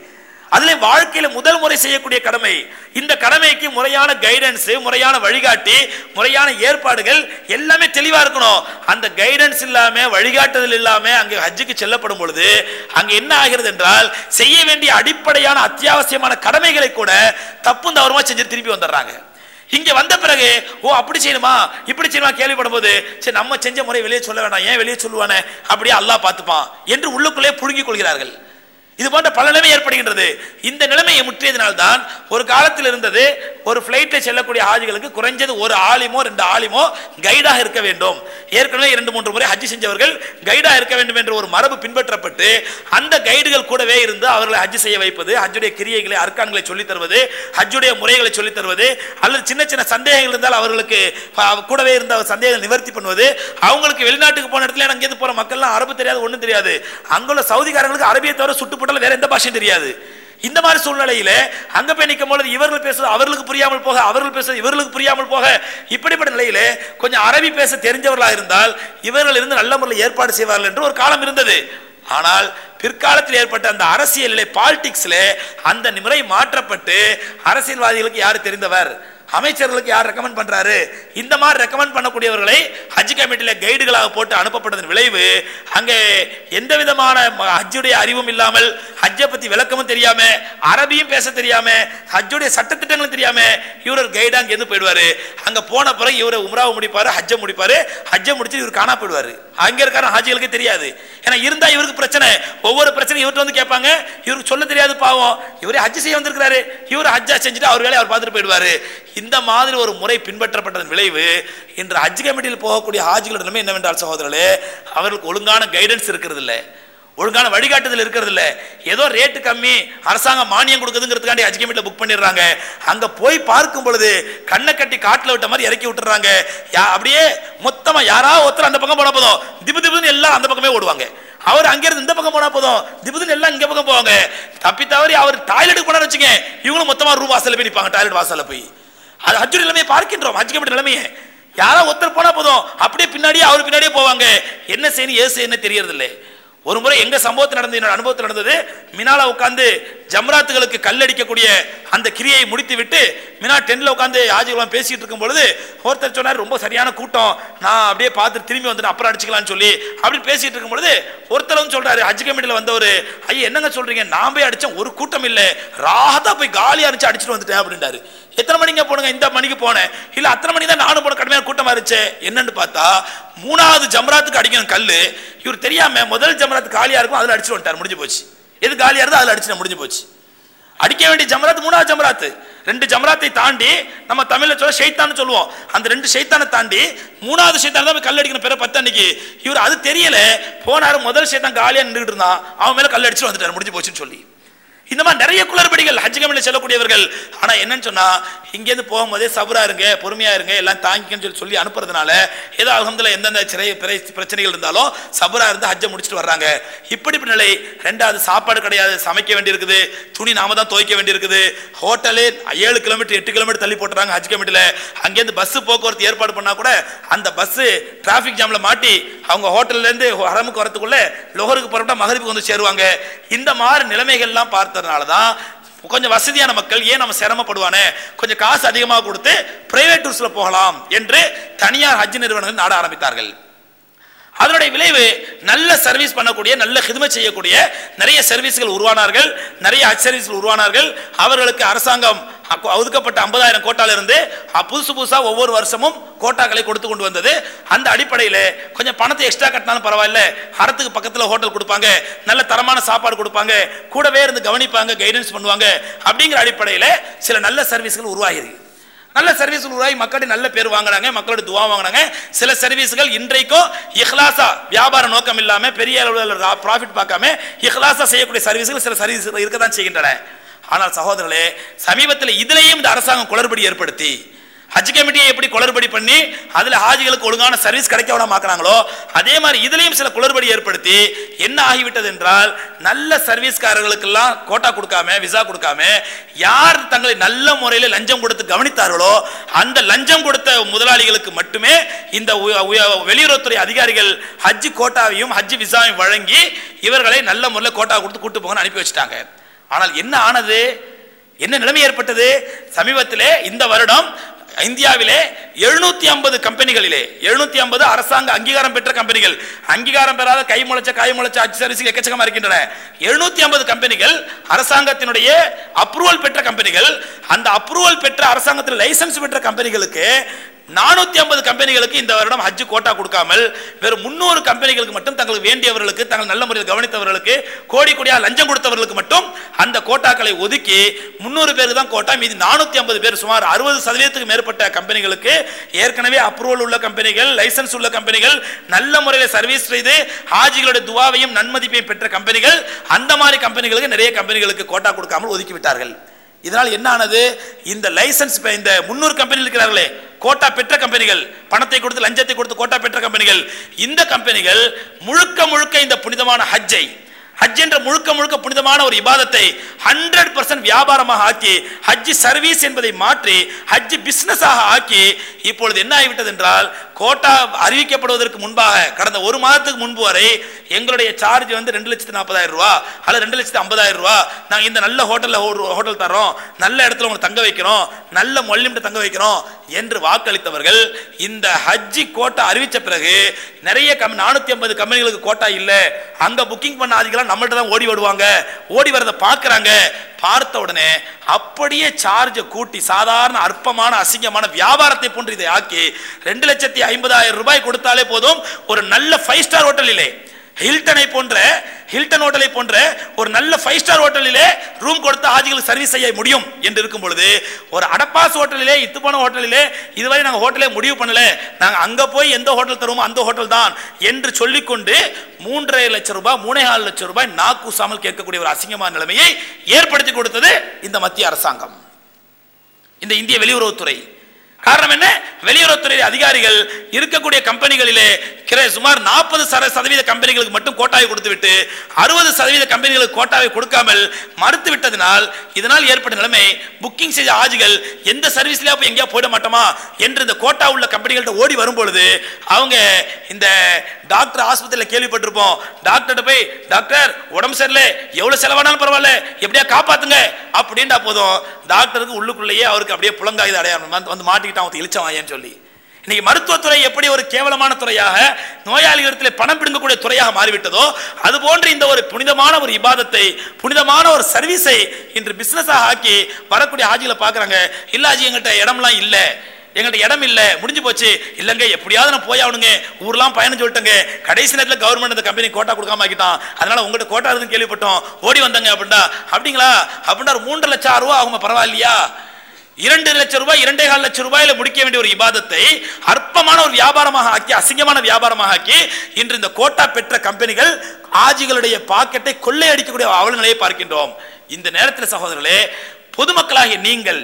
அதுல வாழ்க்கையில முதல் முறை செய்யக்கூடிய கடமை. இந்த கடமைக்கு முறையான கைடன்ஸ் முறையான வழிகாட்டி முறையான ஏற்பாடுகள் எல்லாமே தெளிவா இருக்கணும். அந்த கைடன்ஸ் இல்லாம வழிகாட்டுதல் இல்லாம அங்க ஹஜ்ஜுக்கு செல்லப்படும் பொழுது அங்க என்ன ஆகிறது என்றால் செய்ய வேண்டிய அடிப்படையான அத்தியாவசியமான கடமைகளை கூட தப்பும் தவறுமா செஞ்சு திருப்பி வந்துடுறாங்க. இங்க வந்த பிறகு ஓ அப்படி செய்யணுமா? இப்படி செய்யணுமா? கேள்விப்படும் போது சரி நம்ம செஞ்ச முறை வெளியே சொல்ல வேண்டாம் ஏன் வெளியே சொல்லுவானே? அப்படியே அல்லாஹ் பார்த்துப்பான் என்று உள்ளுக்குள்ளே புழுங்கிக் கொள்கிறார்கள். இது போன்ற பல நிலைமை ஏற்படுகின்றது. இந்த நிலைமையை முற்றியதினால்தான் ஒரு காலத்தில் இருந்தது ஒரு பிளைட்டில் செல்லக்கூடிய ஹாஜிகளுக்கு குறைஞ்சது ஒரு ஆலிமோ ரெண்டு ஆலிமோ கைடாக இருக்க வேண்டும். ஏற்கனவே இரண்டு மூன்று முறை ஹஜ் செஞ்சவர்கள் கைடாக இருக்க வேண்டும் என்ற ஒரு மரபு பின்பற்றப்பட்டு அந்த கைடுகள் கூடவே இருந்து அவர்களை ஹஜ்ஜி செய்ய வைப்பது ஹஜ்ஜுடைய கிரியைகளை அர்க்கான்களை சொல்லித் தருவது ஹஜ்ஜுடைய முறைகளை சொல்லித் தருவது அல்லது சின்ன சின்ன சந்தேகங்கள் இருந்தால் அவர்களுக்கு கூடவே இருந்த சந்தேகங்கள் நிவர்த்தி பண்ணுவது அவங்களுக்கு வெளிநாட்டுக்கு போன இடத்துல அங்கேருந்து போற மக்கள்லாம் அரபு தெரியாது ஒன்றும் தெரியாது. அங்குள்ள சவுதிக்காரங்களுக்கு அரபியை தவிர சுட்டு போட்டாலும் வேற எந்த பாஷையும் தெரியாது. இந்த மாதிரி சூழ்நிலையில அங்க போய் நிற்கும் பொழுது இவர்கள் பேசுறது அவர்களுக்கு புரியாமல் போக அவர்கள் பேசுறது இவர்களுக்கு புரியாமல் போக இப்படிப்பட்ட நிலையில கொஞ்சம் அரபி பேச தெரிஞ்சவர்களாக இருந்தால் இவர்கள் இருந்து நல்ல முறையில் ஏற்பாடு செய்வார்கள் என்று ஒரு காலம் இருந்தது. ஆனால் பிற்காலத்தில் ஏற்பட்ட அந்த அரசியலில் பாலிடிக்ஸ்ல அந்த முறை மாற்றப்பட்டு அரசியல்வாதிகளுக்கு யார் தெரிந்தவர்? அமைச்சர்களுக்கு யார் ரெக்கமெண்ட் பண்றாரு? இந்த மாதிரி ரெக்கமெண்ட் பண்ணக்கூடியவர்களை ஹஜ் கமிட்டியில கைடுகளாக போட்டு அனுப்பப்பட்டதன் விளைவு அங்கே எந்த விதமான ஹஜ்ஜுடைய அறிவும் இல்லாமல் ஹஜ்ஜை பத்தி விளக்கமும் தெரியாம அரபியும் பேச தெரியாம ஹஜ்ஜுடைய சட்டத்திட்டங்களும் தெரியாம இவர் ஒரு கைடா அங்கே இருந்து போயிடுவாரு. அங்க போன பிறகு இவர் உம்ராவை முடிப்பாரு ஹஜ்ஜை முடிப்பாரு. ஹஜ்ஜை முடிச்சு இவர் காணா போயிடுவாரு. அங்க இருக்கிற ஹாஜிகளுக்கு தெரியாது. ஏன்னா இருந்தா இவருக்கு பிரச்சனை. ஒவ்வொரு பிரச்சனையும் இவர்கிட்ட வந்து கேட்பாங்க. இவருக்கு சொல்ல தெரியாது பாவம். இவரே ஹஜ் செய்ய வந்திருக்கிறாரு. இவர் ஹஜ்ஜா செஞ்சுட்டு அவர் வேலையை அவர் பார்த்துட்டு போயிடுவாரு. இந்த மாதிரி ஒரு முறை பின்பற்றப்பட்டதன் விளைவு இன்று ஹஜ் கமிட்டியில் போகக்கூடிய ஹாஜிகளிடமே என்னவென்றால் சகோதரர்களே அவர்களுக்கு ஒழுங்கான கைடன்ஸ் இருக்கிறது இல்லை ஒழுங்கான வழிகாட்டுதல் இருக்கிறது இல்லை ஏதோ ரேட்டு கம்மி அரசாங்கம் மானியம் கொடுக்குதுங்கிறதுக்காண்டி ஹஜ் கமிட்டில புக் பண்ணிடுறாங்க. அங்கே போய் பார்க்கும் பொழுது கண்ணை கட்டி காட்டில் விட்ட மாதிரி இறக்கி விட்டுறாங்க யா- அப்படியே மொத்தமாக யாராவது ஒருத்தர் அந்த பக்கம் போனால் போதும். திபு திபுன்னு எல்லாம் அந்த பக்கமே ஓடுவாங்க. அவர் அங்கேருந்து இந்த பக்கம் போனால் போதும். திபுதுன்னு எல்லாம் இங்கே பக்கம் போவாங்க. தப்பி தவறி அவர் டாய்லெட்டுக்கு போனா வச்சுக்கேன் இவங்களும் மொத்தமாக ரூம் வாசலில் போய் நிற்பாங்க டாய்லெட் வாசலில் போய். அது ஹஜ்ஜு நிலைமையை பார்க்கின்றோம். ஹஜ் கமிட்டி நிலைமையை. யாரோ ஒருத்தர் போனா போதும். அப்படியே பின்னாடியே அவர் பின்னாடியே போவாங்க. என்ன செய்யணும் ஏது என்ன தெரியறதில்லை. ஒரு முறை எங்க சம்பவத்தில் நடந்தது என்னோட அனுபவத்தில் நடந்தது மினால உட்காந்து ஜம்ராத்துகளுக்கு கல்லடிக்கக்கூடிய அந்த கிரியை முடித்து விட்டு மினா டென்ல உட்காந்து ஆஜிகுலாம் பேசிட்டு இருக்கும் பொழுது ஒருத்தர் சொன்னார் ரொம்ப சரியான கூட்டம் நான் அப்படியே பார்த்து திரும்பி வந்து அப்புறம் அடிச்சுக்கலாம்னு சொல்லி அப்படி பேசிட்டு இருக்கும் பொழுது ஒருத்தர் வந்து சொல்றாரு ஹஜ் கமிட்டியில் வந்தவர் ஐயா என்னங்க சொல்றீங்க? நான் போய் அடிச்சேன் ஒரு கூட்டம் இல்லை ராகதா போய் காலியா இருந்துச்சு அடிச்சுட்டு வந்துட்டேன் அப்படின்றாரு. எத்தனை மணிங்க போனுங்க இந்த மணிக்கு போனேன். இல்லை அத்தனை மணி தான் நானும் போன கடுமையான கூட்டமா இருந்துச்சு என்னன்னு பார்த்தா மூணாவது ஜம்ராத்துக்கு அடிக்கணும் கல்லு. இவர் தெரியாம முதல் ஜம்ரா ஜம்ராத்து காலியா இருக்கும் அதுல அடிச்சுட்டு வந்துட்டார் முடிஞ்சு போச்சு. எது காலியா இருந்தா அதுல அடிச்சு முடிஞ்சு போச்சு. அடிக்க வேண்டிய ஜமராத் மூணாவது ஜமராத். ரெண்டு ஜமராத்தை தாண்டி நம்ம தமிழ்ல சொல்ல ஷைத்தான்னு சொல்லுவோம். அந்த ரெண்டு ஷைத்தானை தாண்டி மூணாவது ஷைத்தான் தான் கல் அடிக்கணும் பிற பத்து அன்னைக்கு. இவர் அது தெரியல போனாரு முதல் ஷைத்தான் காலியா நின்றுட்டு இருந்தான். அவன் மேல கல் அடிச்சு வந்துட்டார் முடிஞ்சு போச்சுன்னு சொல்லி. இந்த மாதிரி நிறைய குளறுபடிகள் ஹஜ் கமிட்டியில் செல்லக்கூடியவர்கள். ஆனால் என்னன்னு சொன்னால் இங்கேருந்து போகும்போதே சபரா இருங்க பொறுமையாக இருங்க எல்லாம் தாங்கிக்கன்னு சொல்லி சொல்லி அனுப்புறதுனால ஏதோ அலமதுல எந்தெந்த சிறை பிரச்சனைகள் இருந்தாலும் சபரா இருந்து ஹஜ்ஜை முடிச்சுட்டு வர்றாங்க. இப்படி நிலை ரெண்டாவது சாப்பாடு கிடையாது சமைக்க வேண்டியிருக்குது துணி நாம தான் துவைக்க வேண்டியிருக்குது. ஹோட்டலே ஏழு கிலோமீட்டர் எட்டு கிலோமீட்டர் தள்ளி போட்டுறாங்க ஹஜ் கமிட்டியில் அங்கேருந்து பஸ் போக்குவரத்து ஏற்பாடு பண்ணால் கூட அந்த பஸ்ஸு டிராஃபிக் ஜாமில் மாட்டி அவங்க ஹோட்டல்லேருந்து அரமுக்கு ஹரமுக்கு வரதுக்குள்ள லொஹருக்கு புறப்பட்டா மகரிப்புக்கு வந்து சேருவாங்க. இந்த மாதிரி நிலைமைகள்லாம் பார்த்து பார்த்ததுனால தான் கொஞ்சம் வசதியான மக்கள் ஏன் நம்ம சிரமப்படுவானே? கொஞ்சம் காசு அதிகமாக கொடுத்து பிரைவேட் டூர்ஸில் போகலாம் என்று தனியார் ஹஜ் நிறுவனங்கள் நாட ஆரம்பித்தார்கள். அதனுடைய விளைவு நல்ல சர்வீஸ் பண்ணக்கூடிய நல்ல ஹிதுமை செய்யக்கூடிய நிறைய சர்வீஸ்கள் உருவானார்கள். நிறைய ஹஜ் சர்வீஸ்கள் உருவானார்கள். அவர்களுக்கு அரசாங்கம் ஒதுக்கப்பட்ட ஐம்பதாயிரம் கோட்டால இருந்து புதுசு புதுசா ஒவ்வொரு வருஷமும் கோட்டாக்களை கொடுத்து கொண்டு வந்தது. அந்த அடிப்படையில் கொஞ்சம் பணத்தை எக்ஸ்ட்ரா கட்டினாலும் பரவாயில்ல. அறத்துக்கு பக்கத்தில் ஹோட்டல் கொடுப்பாங்க. நல்ல தரமான சாப்பாடு கொடுப்பாங்க. கூடவே இருந்து கவனிப்பாங்க கைடன்ஸ் பண்ணுவாங்க. அப்படிங்கிற அடிப்படையில் சில நல்ல சர்வீஸ்கள் உருவாகிது நல்ல சர்வீஸ் உருவாகி மக்களுடைய நல்ல பேர் வாங்கினாங்க மக்களோட துவா வாங்கினாங்க. சில சர்வீஸ்கள் இன்றைக்கும் இஹ்லாசா வியாபார நோக்கம் இல்லாமல் பெரிய அளவில் ப்ராஃபிட் பார்க்காம இஹ்லாசா செய்யக்கூடிய சர்வீஸ்கள் சில சர்வீஸ் இருக்க தான் செய்கின்றன. ஆனால் சகோதரர்களே சமீபத்தில் இதுலேயும் இந்த அரசாங்கம் குளறுபடி ஏற்படுத்தி ஹஜ் கமிட்டியை எப்படி குளறுபடி பண்ணி அதில் ஹாஜிகளுக்கு ஒழுங்கான சர்வீஸ் கிடைக்க விடாமாக்குறாங்களோ அதே மாதிரி இதுலேயும் சில குளறுபடி ஏற்படுத்தி என்ன ஆகிவிட்டது என்றால் நல்ல சர்வீஸ்காரர்களுக்கெல்லாம் கோட்டா கொடுக்காம விசா கொடுக்காம யார் தங்களை நல்ல முறையில் லஞ்சம் கொடுத்து கவனித்தார்களோ அந்த லஞ்சம் கொடுத்த முதலாளிகளுக்கு மட்டுமே இந்த உய- வெளியுறவுத்துறை அதிகாரிகள் ஹஜ் கோட்டாவையும் ஹஜ் விசாவையும் வழங்கி இவர்களை நல்ல முறையில் கோட்டா கொடுத்து கூட்டு போங்கன்னு அனுப்பி வச்சுட்டாங்க. ஆனால் என்ன ஆனது? என்ன நிலைமை ஏற்பட்டது? சமீபத்திலே இந்த வருடம் இந்தியாவிலே எழுநூத்தி ஐம்பது கம்பெனிகளிலே எழுநூத்தி ஐம்பது அரசாங்க அங்கீகாரம் பெற்ற கம்பெனிகள் அங்கீகாரம் பெறாத கை முளைச்ச காய் முளைச்ச அச்சு சர்வீஸ் எக்கச்சக்கமா இருக்கின்றன. எழுநூத்தி ஐம்பது கம்பெனிகள் அரசாங்கத்தினுடைய அப்ரூவல் பெற்ற கம்பெனிகள் அந்த அப்ரூவல் பெற்ற அரசாங்கத்தில் லைசன்ஸ் பெற்ற கம்பெனிகளுக்கு நானூத்தி ஐம்பது கம்பெனிகளுக்கு இந்த வருடம் ஹஜ் கோட்டா கொடுக்காமல் வெறும் முன்னூறு கம்பெனிகளுக்கு மட்டும் தங்களுக்கு வேண்டியவர்களுக்கு தங்கள் நல்ல முறையில் கவனித்தவர்களுக்கு கோடி கோடியாக லஞ்சம் கொடுத்தவர்களுக்கு மட்டும் அந்த கோட்டாக்களை ஒதுக்கி முன்னூறு பேருக்கு தான் கோட்டா மீதி நானூத்தி ஐம்பது பேர் சுமார் அறுபது சதவீதத்துக்கு மேற்பட்ட கம்பெனிகளுக்கு ஏற்கனவே அப்ரூவல் உள்ள கம்பெனிகள் லைசன்ஸ் உள்ள கம்பெனிகள் நல்ல முறையில் சர்வீஸ் செய்து ஹாஜிகளுடைய துவாவையும் நன்மதிப்பையும் பெற்ற கம்பெனிகள் அந்த மாதிரி கம்பெனிகளுக்கு நிறைய கம்பெனிகளுக்கு கோட்டா கொடுக்காமல் ஒதுக்கிவிட்டார்கள் இதனால் என்ன ஆனது? இந்த லைசன்ஸ் இந்த முன்னூறு கம்பெனி இருக்கிறார்களே கோட்டா பெற்ற கம்பெனிகள் பணத்தை கொடுத்து லஞ்சத்தை கொடுத்து கோட்டா பெற்ற கம்பெனிகள் இந்த கம்பெனிகள் முழுக்க முழுக்க இந்த புனிதமான ஹஜ்ஜை ஹஜ் என்ற முழுக்க முழுக்க புனிதமான ஒரு இபாதத்தை ஹண்ட்ரட் பர்சன்ட் வியாபாரமாக ஆக்கி ஹஜ் சர்வீஸ் என்பதை மாற்றி ஹஜ் பிஸ்னஸாக ஆக்கி இப்பொழுது என்ன ஆகிவிட்டது என்றால் கோட்டா அறிவிக்கப்படுவதற்கு முன்பாக கடந்த ஒரு மாதத்துக்கு முன்பு வரை எங்களுடைய சார்ஜ் வந்து ரெண்டு லட்சத்து நாற்பதாயிரம் ரூபா அல்லது ரெண்டு லட்சத்து ஐம்பதாயிரம் ரூபா. நாங்கள் இந்த நல்ல ஹோட்டலில் ஒரு ஹோட்டல் தரோம் நல்ல இடத்துல உங்களை தங்க வைக்கிறோம். நல்ல மொழிமிட்டு தங்க வைக்கிறோம் என்று வாக்களித்தவர்கள் இந்த ஹஜ்ஜி கோட்டா அறிவித்த பிறகு நிறைய கம் நானூற்றி ஐம்பது கம்பெனிகளுக்கு கோட்டா இல்லை. அங்கே புக்கிங் பண்ண எல்லாம் நம்மள்ட்ட தான் ஓடி வருவாங்க. ஓடி வரதை பார்க்குறாங்க. பார்த்த உடனே அப்படியே சார்ஜை கூட்டி சாதாரண அற்பமான அசிங்கமான வியாபாரத்தை போன்று இதை ஆக்கி ரெண்டு லட்சத்தி ஐம்பதாயிரம் ரூபாய் கொடுத்தாலே போதும். ஒரு நல்ல ஃபைவ் ஸ்டார் ஹோட்டலிலே ஹில்டனை போன்ற ஹில்டன் ஹோட்டலை போன்ற ஒரு நல்ல ஃபைவ் ஸ்டார் ஹோட்டலிலே ரூம் கொடுத்து ஹாஜிகளுக்கு சர்வீஸ் செய்ய முடியும் என்று இருக்கும் பொழுது ஒரு அடப்பாஸ் ஹோட்டலிலே இத்து போன ஹோட்டலிலே இதுவரை நாங்கள் ஹோட்டலே முடிவு பண்ணல. நாங்கள் அங்கே போய் எந்த ஹோட்டல் தருவோமோ அந்த ஹோட்டல் தான் என்று சொல்லிக்கொண்டு மூன்றரை லட்சம் ரூபாய் மூணே கால் லட்சம் ரூபாய் நாக்கூசாமல் கேட்கக்கூடிய ஒரு அசிங்கமான நிலைமையை ஏற்படுத்தி கொடுத்தது இந்த மத்திய அரசாங்கம். இந்த இந்திய வெளியுறவுத்துறை. காரணம் என்ன? வெளியுறவுத்துறை அதிகாரிகள் இருக்கக்கூடிய கம்பெனிகளிலே சுமார் நாற்பது சதவீத கம்பெனிகளுக்கு மட்டும் கோட்டாவை கொடுத்து விட்டு அறுபது சதவீத கம்பெனிகளுக்கு கோட்டாவை கொடுக்காமல் மறுத்து விட்டதினால் இதனால் ஏற்பட்ட நிலைமை புக்கிங் செய்த ஆஜிகள் எந்த சர்வீஸ்லயா போய் எங்கேயா போயிட மாட்டோமா என்று இந்த கோட்டா உள்ள கம்பெனிகள்கிட்ட ஓடி வரும்பொழுது அவங்க இந்த டாக்டர் ஆஸ்பத்திரியில் கேள்விப்பட்டிருப்போம். டாக்டர்கிட்ட போய் டாக்டர் உடம்பு சரியில்லை எவ்வளோ செலவானாலும் பரவாயில்ல எப்படியா காப்பாத்துங்க? அப்படின்டா போதும். டாக்டருக்கு உள்ளுக்குள்ளேயே அவருக்கு அப்படியே புலங்காயுது அடையாளம். வந்து வந்து மாட்டிக்கிட்டான் அவன் இழிச்சவாயன்னு சொல்லி. இன்னைக்கு மருத்துவத்துறை எப்படி ஒரு கேவலமான துறையாக நோயாளிகளிடத்தில் பணம் பிடுங்கக்கூடிய துறையாக மாறிவிட்டதோ அது போன்று இந்த ஒரு புனிதமான ஒரு இபாதத்தை புனிதமான ஒரு சர்வீஸை இன்று பிசினஸாக ஆக்கி வரக்கூடிய ஆஜிகளை பார்க்குறாங்க. இல்லாஜி எங்கள்கிட்ட இடம்லாம் இல்லை. எங்கள்கிட்ட இடம் இல்லை. முடிஞ்சு போச்சு. இல்லைங்க எப்படியாவது நான் போய் ஆகணுங்க. ஊர்லாம் பயணம் சொல்லிட்டேங்க. கடைசி நேரத்தில் கவர்மெண்ட் அந்த கம்பெனி கோட்டா கொடுக்காம ஆக்கிட்டான். அதனால உங்கள்கிட்ட கோட்டா இருக்குன்னு கேள்விப்பட்டோம். ஓடி வந்தாங்க அப்படின்னா அப்படிங்களா? அப்படின்னா ஒரு மூன்று லட்சம் ரூபா அவங்க பரவாயில்லையா? இரண்டு லட்சம் ரூபாய் இரண்டே கால் லட்சம் ரூபாயில முடிக்க வேண்டிய ஒரு இபாதத்தை அற்பமான ஒரு வியாபாரமாக ஆக்கி அசிங்கமான வியாபாரமாக ஆக்கி இன்று இந்த கோட்டா பெற்ற கம்பெனிகள் ஆஜிகளுடைய பாக்கெட்டை கொள்ளையடிக்கக்கூடிய அவல நிலையை பார்க்கின்றோம். இந்த நேரத்தில் சகோதரர்களே பொதுமக்களாகிய நீங்கள்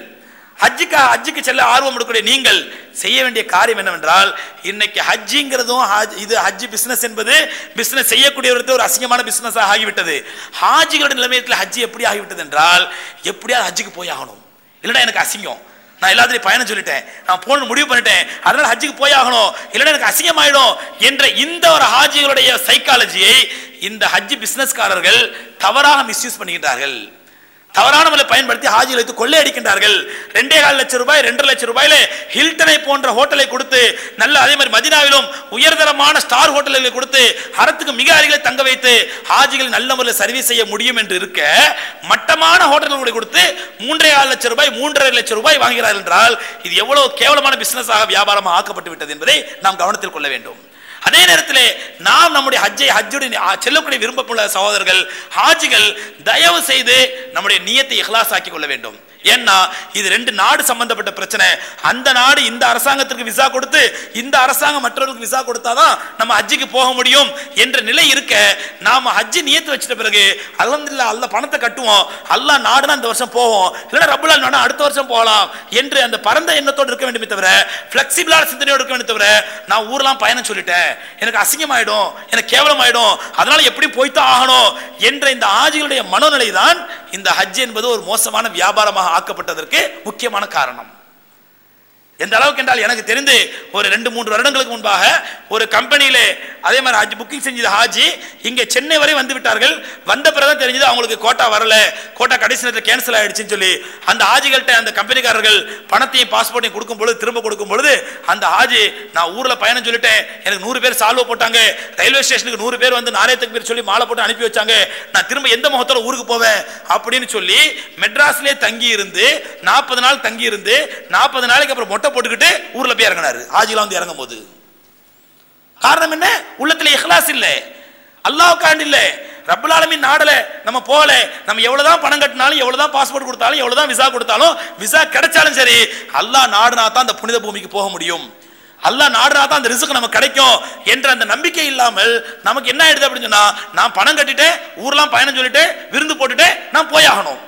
ஹஜ்ஜுக்கு ஹஜ்ஜுக்கு செல்ல ஆர்வம் எடுக்கக்கூடிய நீங்கள் செய்ய வேண்டிய காரியம் என்னவென்றால் இன்னைக்கு ஹஜ்ஜிங்கிறதும் ஹஜ்- இது ஹஜ்ஜி பிஸ்னஸ் என்பது பிஸ்னஸ் செய்யக்கூடியவருக்கு ஒரு அசிங்கமான பிஸ்னஸாக ஆகிவிட்டது ஹாஜிகளுடைய நிலைமையத்தில் ஹஜ்ஜி எப்படி ஆகிவிட்டது என்றால் எப்படியாவது ஹஜ்ஜுக்கு போய் ஆகணும். இல்லைனா எனக்கு அசிங்கம். நான் எல்லாத்திலையும் பயணம் சொல்லிட்டேன். நான் போன முடிவு பண்ணிட்டேன். அதனால ஹஜ்ஜுக்கு போய் ஆகணும் இல்லைன்னா எனக்கு அசிங்கமாயிடும் என்ற இந்த ஒரு ஹாஜிகளுடைய சைக்காலஜியை இந்த ஹஜ் பிசினஸ்காரர்கள் தவறாக மிஸ்யூஸ் பண்ணுகின்றார்கள் தவறான முறை பயன்படுத்தி ஹாஜிகளை வைத்து கொள்ளையடிக்கின்றார்கள் ரெண்டே கால் லட்சம் ரூபாய் ரெண்டரை லட்சம் ரூபாயில ஹில்டனை போன்ற ஹோட்டலை கொடுத்து நல்ல அதே மாதிரி மதினாவிலும் உயர்தரமான ஸ்டார் ஹோட்டல்களை கொடுத்து அறத்துக்கு மிக அருகில் தங்க வைத்து ஹாஜிகள் நல்ல முறையில் சர்வீஸ் செய்ய முடியும் என்று இருக்க மட்டமான ஹோட்டல்களை கொடுத்து மூன்றே கால் லட்சம் ரூபாய் மூன்றரை லட்சம் ரூபாய் வாங்குகிறார் என்றால் இது எவ்வளவு கேவலமான பிசினஸாக வியாபாரமாக ஆக்கப்பட்டு விட்டது என்பதை நாம் கவனத்தில் கொள்ள வேண்டும். அதே நேரத்தில் நாம் நம்முடைய ஹஜ்ஜை ஹஜ்ஜுடன் செல்லக்கூடிய விருப்பமுள்ள சகோதரர்கள் ஹாஜிகள் தயவு செய்து நம்முடைய நியத்தை இஹ்லாஸ் ஆக்கி கொள்ள வேண்டும். ஏன்னா இது ரெண்டு நாடு சம்பந்தப்பட்ட பிரச்சனை. அந்த நாடு இந்த அரசாங்கத்திற்கு விசா கொடுத்து இந்த அரசாங்கம் மற்றவர்களுக்கு விசா கொடுத்தாதான் நம்ம ஹஜ்ஜுக்கு போக முடியும் என்ற நிலை இருக்க நாம ஹஜ்ஜி நியத்து வச்சிட்ட பிறகு அல்லந்தில்லா அல்ல பணத்தை கட்டுவோம். அல்லா நாடுனா இந்த வருஷம் போவோம். இல்லைன்னா ரப்புலால் நாடா அடுத்த வருஷம் போகலாம் என்று அந்த பரந்த எண்ணத்தோடு இருக்க வேண்டுமே தவிர பிளெக்சிபிளான சிந்தனையோடு இருக்க வேண்டுமே தவிர நான் ஊரெலாம் பயணம் சொல்லிட்டேன். எனக்கு அசிங்கமாயிடும். எனக்கு கேவலமாயிடும். அதனால எப்படி போய்த்தான் ஆகணும் என்ற இந்த ஆஜிகளுடைய மனோநிலை தான் இந்த ஹஜ் என்பது ஒரு மோசமான வியாபாரமாக ஆக்கப்பட்டதற்கு முக்கியமான காரணம். எந்த அளவுக்கு என்றால் எனக்கு தெரிந்து ஒரு ரெண்டு மூன்று வருடங்களுக்கு முன்பாக ஒரு கம்பெனியிலே அதே மாதிரி ஹாஜி புக்கிங் செஞ்சது ஹாஜி. இங்கே சென்னை வரை வந்து விட்டார்கள். வந்த பிறகு தெரிஞ்சது அவங்களுக்கு கோட்டா வரல. கோட்டா கடைசி நேரத்தில் கேன்சல் ஆயிடுச்சுன்னு சொல்லி அந்த ஹாஜிகள்கிட்ட அந்த கம்பெனிக்காரர்கள் பணத்தையும் பாஸ்போர்ட்டையும் கொடுக்கும் பொழுது திரும்ப கொடுக்கும் பொழுது அந்த ஹாஜி நான் ஊரில் பயணம் சொல்லிட்டேன். எனக்கு நூறு பேர் சால்வ் போட்டாங்க. ரயில்வே ஸ்டேஷனுக்கு நூறு பேர் வந்து நாளையத்துக்கு பேர் சொல்லி மாலை போட்டு அனுப்பி வச்சாங்க. நான் திரும்ப எந்த முகத்தில் ஊருக்கு போவேன்? அப்படின்னு சொல்லி மெட்ராஸ்லேயே தங்கி இருந்து நாற்பது நாள் தங்கி இருந்து நாற்பது நாளைக்கு அப்புறம் மொட்டை போட்டுக்கிட்டு ஊர்ல போய் இறங்கினாரு. ஹாஜிலாம் வந்து இறங்கும் போது காரணம் என்ன? உள்ளத்துல இஹ்லாஸ் இல்ல. அல்லாஹ்வுக்காண்டி இல்ல. ரப்பல் நாடல நம்ம போகல. நம்ம எவ்வளவுதான் பணம் கட்டினாலும் எவ்வளவுதான் பாஸ்போர்ட் கொடுத்தாலும் எவ்வளவுதான் விசா கொடுத்தாலும் விசா கிடைச்சாலும் சரி அல்லாஹ் நாடுனா தான் அந்த புனித பூமிக்கு போக முடியும். அல்லாஹ் நாடுனா தான் அந்த ரிசுக்கு நமக்கு கிடைக்கும் என்ற அந்த நம்பிக்கை இல்லாமல் நமக்கு என்ன ஆயிடுது அப்படின்னு சொன்னா நான் பணம் கட்டிட்டேன் ஊர்லாம் பயணம் சொல்லிட்டு விருந்து போட்டுட்டு நான் போய் ஆகணும்.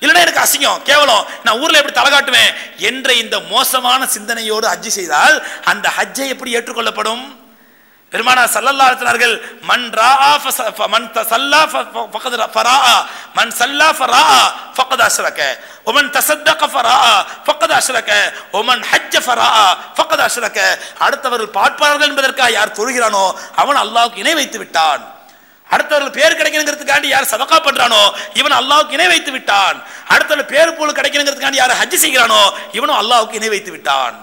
இல்லைன்னா எனக்கு அசிங்கம். கேவலம். நான் ஊர்ல எப்படி தலை காட்டுவேன்? என்ற இந்த மோசமான சிந்தனையோடு ஹஜ்ஜி செய்தால் அந்த ஹஜ்ஜை எப்படி ஏற்றுக்கொள்ளப்படும்? பெருமானா சல்லல்லா அலிஸ்லார்கள் மன் ராஆ மன் தஸல்லா ஃபகத் ஃபராஆ மன் சல்லா ஃபராஆ ஃபகத் அஷ்ரக. ஒமன் தசத்தக ஃபராஆ ஃபகத் அஷ்ரக. ஒமன் ஹஜ்ஜ ஃபராஆ ஃபகத் அஷ்ரக. அடுத்தவர்கள் பார்ப்பார்கள் என்பதற்காக யார் தொழுகிறானோ அவன் அல்லாஹ்வுக்கு இணை வைத்து விட்டான். அடுத்தவர்கள் பேர் கிடைக்கணுங்கிறதுக்காண்டி யார் சதக்கா பண்றானோ இவன் அல்லாவுக்கு இணை வைத்து விட்டான். அடுத்தவர்கள் பேர் போல் கிடைக்கணுங்கிறதுக்காண்டி யார் ஹஜ் செய்கிறானோ இவனும் அல்லாவுக்கு இணை வைத்து விட்டான்.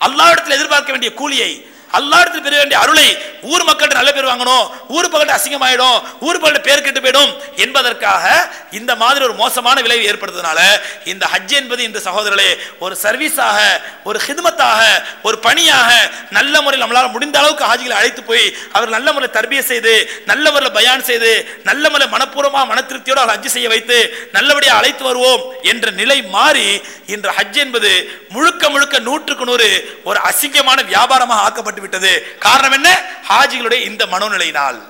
அல்லாவிடத்தில் எதிர்பார்க்க வேண்டிய கூலியை அல்லாஹ்விடத்தில் பெற வேண்டிய அருளை ஊர் மக்கள்கிட்ட நல்ல பேர் வாங்கணும் ஊர் மக்கள்கிட்ட அசிங்கமாயிடும் ஊர் மக்கள்கிட்ட பேர் கெட்டு போயிடும் என்பதற்காக இந்த மாதிரி ஒரு மோசமான விளைவு ஏற்படுறதுனால இந்த ஹஜ் என்பது இந்த சகோதரர்களே ஒரு சர்வீஸாக ஒரு ஹிதமத்தாக ஒரு பணியாக நல்ல முறையில் நம்மளால முடிந்த அளவுக்கு ஹாஜிகளை அழைத்து போய் அவர் நல்ல முறையில் தர்பிய செய்து நல்ல முறையில் பயான் செய்து நல்ல முறையில் மனப்பூர்வமாக மன திருப்தியோடு அவர் ஹஜ் செய்ய வைத்து நல்லபடியாக அழைத்து வருவோம் என்ற நிலை மாறி இன்று ஹஜ் என்பது முழுக்க முழுக்க நூற்றுக்கு நூறு ஒரு அசிங்கமான வியாபாரமாக ஆக்கப்பட்டு விட்டது. காரணம் என்ன? ஹாஜிகளுடைய இந்த மனோநிலையினால்.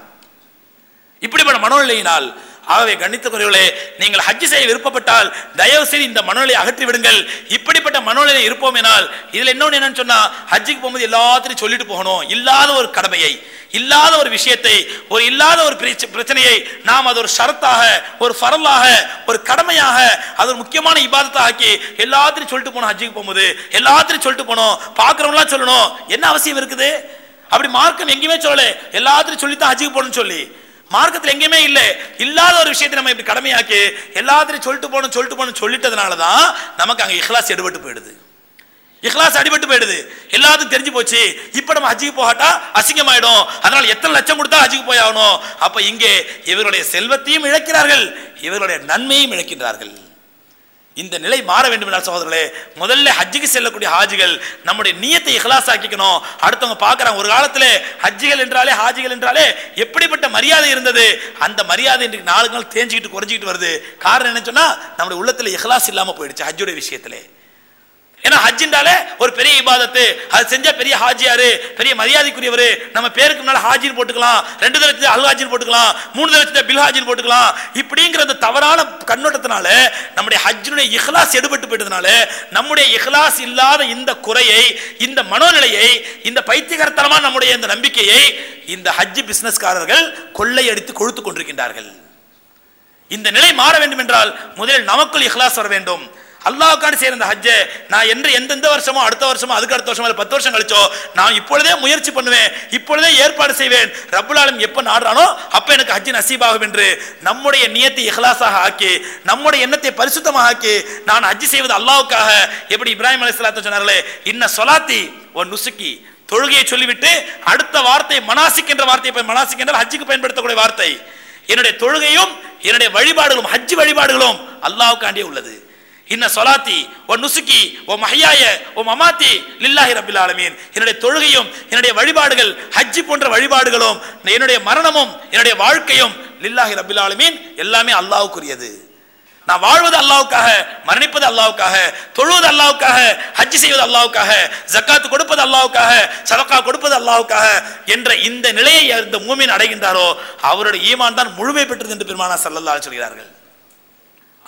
இப்படிப்பட்ட மனோநிலையினால் ஆகவே கணித்துக்குரியவர்களே நீங்கள் ஹஜ் செய்ய விருப்பப்பட்டால் தயவு செய்து இந்த மனநிலையை அகற்றி விடுங்கள். இப்படிப்பட்ட மனநிலை இருப்போம் எனால் இதில் இன்னொன்று என்னன்னு சொன்னால் ஹஜ்ஜுக்கு போகும்போது எல்லாத்தையும் சொல்லிட்டு போகணும். இல்லாத ஒரு கடமையை இல்லாத ஒரு விஷயத்தை ஒரு இல்லாத ஒரு பிரச்சனையை நாம் அது ஒரு ஷரத்தாக ஒரு ஃபரலாக ஒரு கடமையாக அது ஒரு முக்கியமான இபாதத்தை ஆக்கி எல்லாத்தையும் சொல்லிட்டு போனோம் ஹஜ்ஜுக்கு போகும்போது. எல்லாத்தையும் சொல்லிட்டு போனோம் பார்க்குறவங்களாம் சொல்லணும். என்ன அவசியம் இருக்குது? அப்படி மார்க்கம் எங்கேயுமே சொல்லலை. எல்லாத்தையும் சொல்லித்தான் ஹஜ்ஜுக்கு போகணும்னு சொல்லி. மார்க்கத்தில் எங்கேயுமே இல்லை. இல்லாத ஒரு விஷயத்தை நம்ம இப்படி கடமையாக்கி எல்லாத்தையும் சொல்லிட்டு போகணும் சொல்லிட்டு போகணும் சொல்லிட்டதுனால தான் நமக்கு அங்கே இஹ்லாஸ் எடுபட்டு போயிடுது. இஹ்லாஸ் அடிபட்டு போயிடுது. எல்லாத்துக்கும் தெரிஞ்சு போச்சு. இப்போ நம்ம ஹஜ்ஜுக்கு போகாட்டா அசிங்கமாயிடும். அதனால் எத்தனை லட்சம் கொடுத்தா ஹஜ்ஜுக்கு போய் ஆகணும்? அப்போ இங்கே இவர்களுடைய செல்வத்தையும் இழக்கிறார்கள். இவர்களுடைய நன்மையும் இழக்கின்றார்கள். இந்த நிலை மாற வேண்டும் என்றால் சகோதரர்களே முதல்ல ஹஜ்ஜுக்கு செல்லக்கூடிய ஹாஜிகள் நம்முடைய நியத்தை இஹ்லாஸ் ஆக்கிக்கணும். அடுத்தவங்க பார்க்குறாங்க ஒரு காலத்தில் ஹஜ்ஜிகள் என்றாலே ஹாஜிகள் என்றாலே எப்படிப்பட்ட மரியாதை இருந்தது? அந்த மரியாதை இன்றைக்கு நாலு நாள் தேஞ்சிக்கிட்டு குறைஞ்சிக்கிட்டு வருது. காரணம் என்ன சொன்னால் நம்முடைய உள்ளத்தில் இஹ்லாஸ் இல்லாமல் போயிடுச்சு ஹஜ்ஜுடைய விஷயத்திலே. ஏன்னா ஹஜ்ஜின்றாலே ஒரு பெரிய இபாதத்து. அது செஞ்சா பெரிய ஹாஜியாரு பெரிய மரியாதைக்குரியவர். நம்ம பேருக்கு முன்னால ஹாஜின்னு போட்டுக்கலாம் ரெண்டு தடவை அல் ஹாஜின்னு போட்டுக்கலாம் மூணு தடவை பில் ஹாஜின்னு போட்டுக்கலாம். இப்படிங்கிற அந்த தவறான கண்ணோட்டத்தினால நம்முடைய ஹஜ்ஜினுடைய இஹ்லாஸ் எடுபட்டு போயிட்டதுனால நம்முடைய இஹ்லாஸ் இல்லாத இந்த குறையை இந்த மனோநிலையை இந்த பைத்தியகரத்தனமான நம்முடைய இந்த நம்பிக்கையை இந்த ஹஜ் பிசினஸ்காரர்கள் கொள்ளையடித்து கொழுத்து கொண்டிருக்கின்றார்கள். இந்த நிலை மாற வேண்டும் என்றால் முதலில் நமக்குள் இஹ்லாஸ் வர வேண்டும். அல்லாவுக்கான செய்யற இந்த ஹஜ்ஜை நான் என்று எந்தெந்த வருஷமோ அடுத்த வருஷமோ அதுக்கு அடுத்த வருஷமோ பத்து வருஷம் கழிச்சோ நான் இப்பொழுதே முயற்சி பண்ணுவேன் இப்பொழுதே ஏற்பாடு செய்வேன். ரபுலாலும் எப்போ நாடுறானோ அப்போ எனக்கு ஹஜ்ஜு நசீபாகும் என்று நம்முடைய நியத்தை இஹ்லாஸாக ஆக்கி நம்முடைய எண்ணத்தை பரிசுத்தமாக ஆக்கி நான் ஹஜ் செய்வது அல்லாவுக்காக. எப்படி இப்ராஹிம் அலைஹிஸ்ஸலாத்து சொன்னார்களே இன்ன சொலாத்தி ஒன் நுசுக்கி. தொழுகையை சொல்லிவிட்டு அடுத்த வார்த்தை மனாசிக் என்ற வார்த்தையை போய் மனாசிக் என்றால் ஹஜ்ஜுக்கு பயன்படுத்தக்கூடிய வார்த்தை. என்னுடைய தொழுகையும் என்னுடைய வழிபாடுகளும் ஹஜ்ஜு வழிபாடுகளும் அல்லாஹ்வுக்காண்டியே உள்ளது. இன்ன சொலாத்தி ஓ நுசுக்கி ஓ மஹியாய ஓ மமாத்தி லில்லாஹி ரபில் ஆலமீன். என்னுடைய தொழுகையும் என்னுடைய வழிபாடுகள் ஹஜ்ஜி போன்ற வழிபாடுகளும் என்னுடைய மரணமும் என்னுடைய வாழ்க்கையும் லில்லாஹி ரபில் ஆலமீன் எல்லாமே அல்லாவுக்குரியது நான் வாழ்வது அல்லாவுக்காக மரணிப்பது அல்லாவுக்காக தொழுவது அல்லாவுக்காக ஹஜ்ஜி செய்வது அல்லாவுக்காக ஜக்காத்து கொடுப்பது அல்லாவுக்காக சதக்கா கொடுப்பது அல்லாவுக்காக என்ற இந்த நிலையை இந்த மூமின் அடைகின்றாரோ அவருடைய ஈமான் தான் முழுமை பெற்றது என்று பெருமானா சல்லல்லா சொல்கிறார்கள்.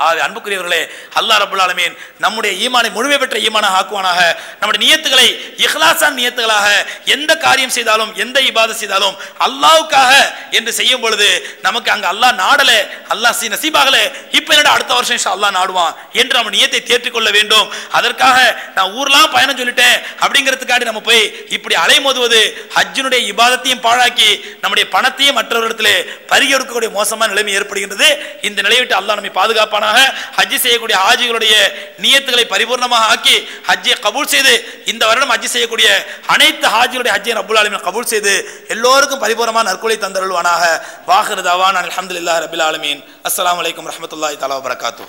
ஆகவே அன்புக்குரியவர்களே அல்லாஹ் ரபுல் ஆலமீன் நம்முடைய ஈமானை முழுமை பெற்ற ஈமானாக ஆக்குவானாக. நம்முடைய நியத்துகளை இஹ்லாசான் நியத்துகளாக எந்த காரியம் செய்தாலும் எந்த இபாதத் செய்தாலும் அல்லாஹ்வுக்காக என்று செய்யும் பொழுது நமக்கு அங்கே அல்லாஹ் நாடல அல்லாஹ் சி நசீபாகல இப்போ என்னடா அடுத்த வருஷம் அல்லாஹ் நாடுவான் என்று நம்ம நியத்தை தேற்றிக்கொள்ள வேண்டும். அதற்காக நான் ஊர்லாம் பயணம் சொல்லிட்டேன் அப்படிங்கிறதுக்காண்டி நம்ம போய் இப்படி அலைமோதுவது ஹஜ்ஜினுடைய இபாதத்தையும் பாழாக்கி நம்முடைய பணத்தையும் மற்றவர்களிடத்திலே பறிகொடுக்கக்கூடிய மோசமான நிலைமை ஏற்படுகின்றது. இந்த நிலையை விட்டு அல்லாஹ் நம்மை பாதுகாப்பானாக ஹஜ்ஜி செய்யக்கூடிய ஹாஜிகளுடைய நியத்துகளை பரிபூர்ணமாக ஆக்கி ஹஜ்ஜை கபூல் செய்து இந்த வருடம் ஹஜ்ஜி செய்யக்கூடிய அனைத்து ஹாஜிகளுடைய ஹஜ்ஜை ரபுல் ஆலமின் கபூல் செய்து எல்லோருக்கும் பரிபூர்ணமான நற்கொலை தந்தருள்வானாக வாஹிரு தவான் அலமதுல்லா ரபில் ஆலமீன். அஸ்லாம் அலைக்கும் ரஹ்மத்துல்லாஹி தலா வரகாத்து